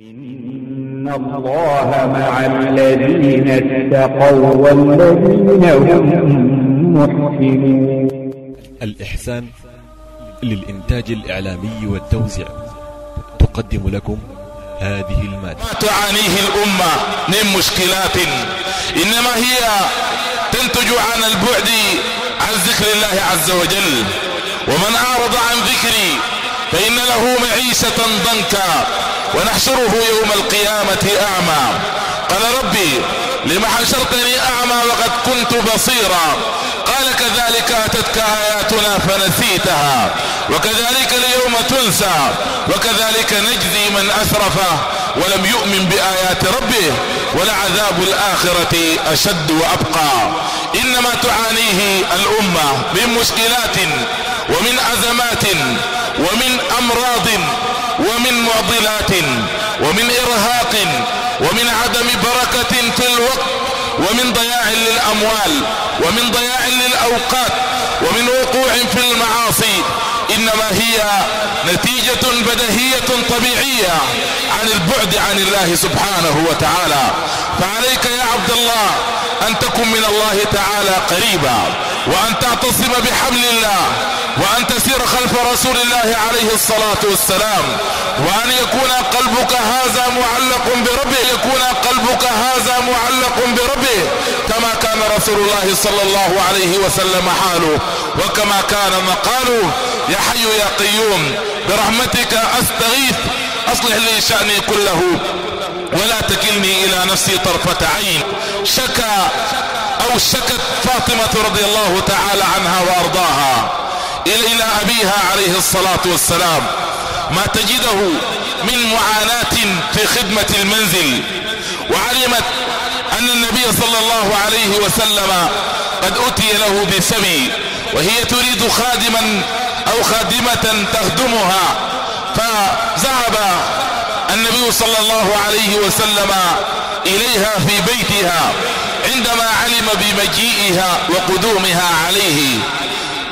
إن الله مع الذين اتقوا والذين هم محسنون الإحسان للإنتاج الإعلامي والتوزيع تقدم لكم هذه المادة. ما تعانيه الأمة من مشكلات. إنما هي تنتج عن البعد عن ذكر الله عز وجل. ومن أعرض عن ذكري فإن له معيشة ضنكا. ونحشره يوم القيامة أعمى. قال ربي لما حشرتني أعمى وقد كنت بصيرا. قال كذلك أتتك آياتنا فنسيتها. وكذلك اليوم تنسى. وكذلك نجزي من أسرف ولم يؤمن بآيات ربه. ولعذاب الآخرة أشد وأبقى. إنما تعانيه الأمة من مشكلات ومن أزمات ومن أمراض ومن معضلات ومن إرهاق ومن عدم بركة في الوقت ومن ضياع للأموال ومن ضياع للأوقات ومن وقوع في المعاصي إنما هي نتيجة بدهية طبيعية عن البعد عن الله سبحانه وتعالى. فعليك يا عبد الله أن تكن من الله تعالى قريبا وأن تعتصم بحبل الله وأن تسير خلف رسول الله عليه الصلاة والسلام وأن يكون قلبك هذا معلق بربه يكون قلبك هذا معلق بربه كما كان رسول الله صلى الله عليه وسلم حاله وكما كان مقاله يا حي يا قيوم برحمتك أستغيث أصلح لي شأني كله ولا تكلني إلى نفسي طرفة عين. شكى أو شكت فاطمة رضي الله تعالى عنها وأرضاها. إلى أبيها عليه الصلاة والسلام. ما تجده من معاناة في خدمة المنزل. وعلمت أن النبي صلى الله عليه وسلم قد أتي له بسبي وهي تريد خادما أو خادمة تخدمها. فذهب النبي صلى الله عليه وسلم إليها في بيتها عندما علم بمجيئها وقدومها عليه.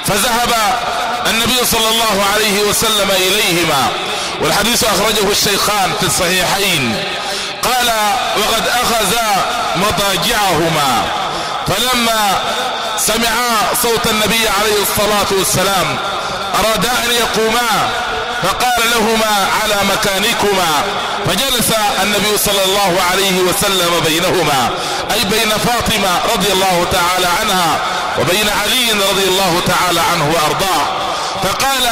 فذهب النبي صلى الله عليه وسلم إليهما. والحديث أخرجه الشيخان في الصحيحين. قال وقد أخذ مضاجعهما. فلما سمعا صوت النبي عليه الصلاة والسلام أرادا أن يقوما فقال لهما على مكانكما. فجلس النبي صلى الله عليه وسلم بينهما أي بين فاطمة رضي الله تعالى عنها وبين علي رضي الله تعالى عنه وأرضاه فقال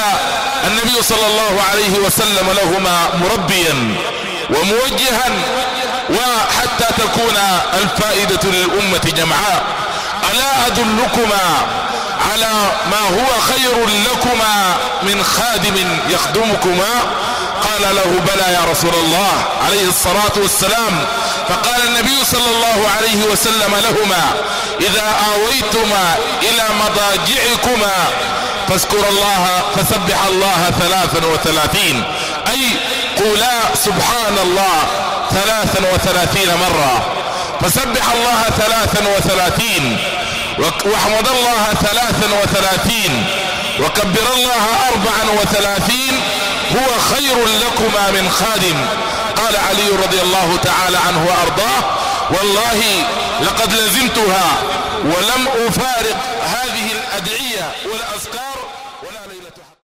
النبي صلى الله عليه وسلم لهما مربيا وموجها وحتى تكون الفائدة للأمة جمعاء ألا أدلكما على ما هو خير لكما من خادم يخدمكما؟ قال له بلى يا رسول الله عليه الصلاة والسلام. فقال النبي صلى الله عليه وسلم لهما إذا آويتما إلى مضاجعكما فاذكر الله فسبح الله ثلاثا وثلاثين. أي قولا سبحان الله ثلاثا وثلاثين مرة. فسبح الله ثلاثا وثلاثين واحمد الله ثلاثا وثلاثين وكبر الله أربعا وثلاثين هو خير لكما من خادم. قال علي رضي الله تعالى عنه وأرضاه والله لقد لزمتها ولم أفارق هذه الأدعية والأذكار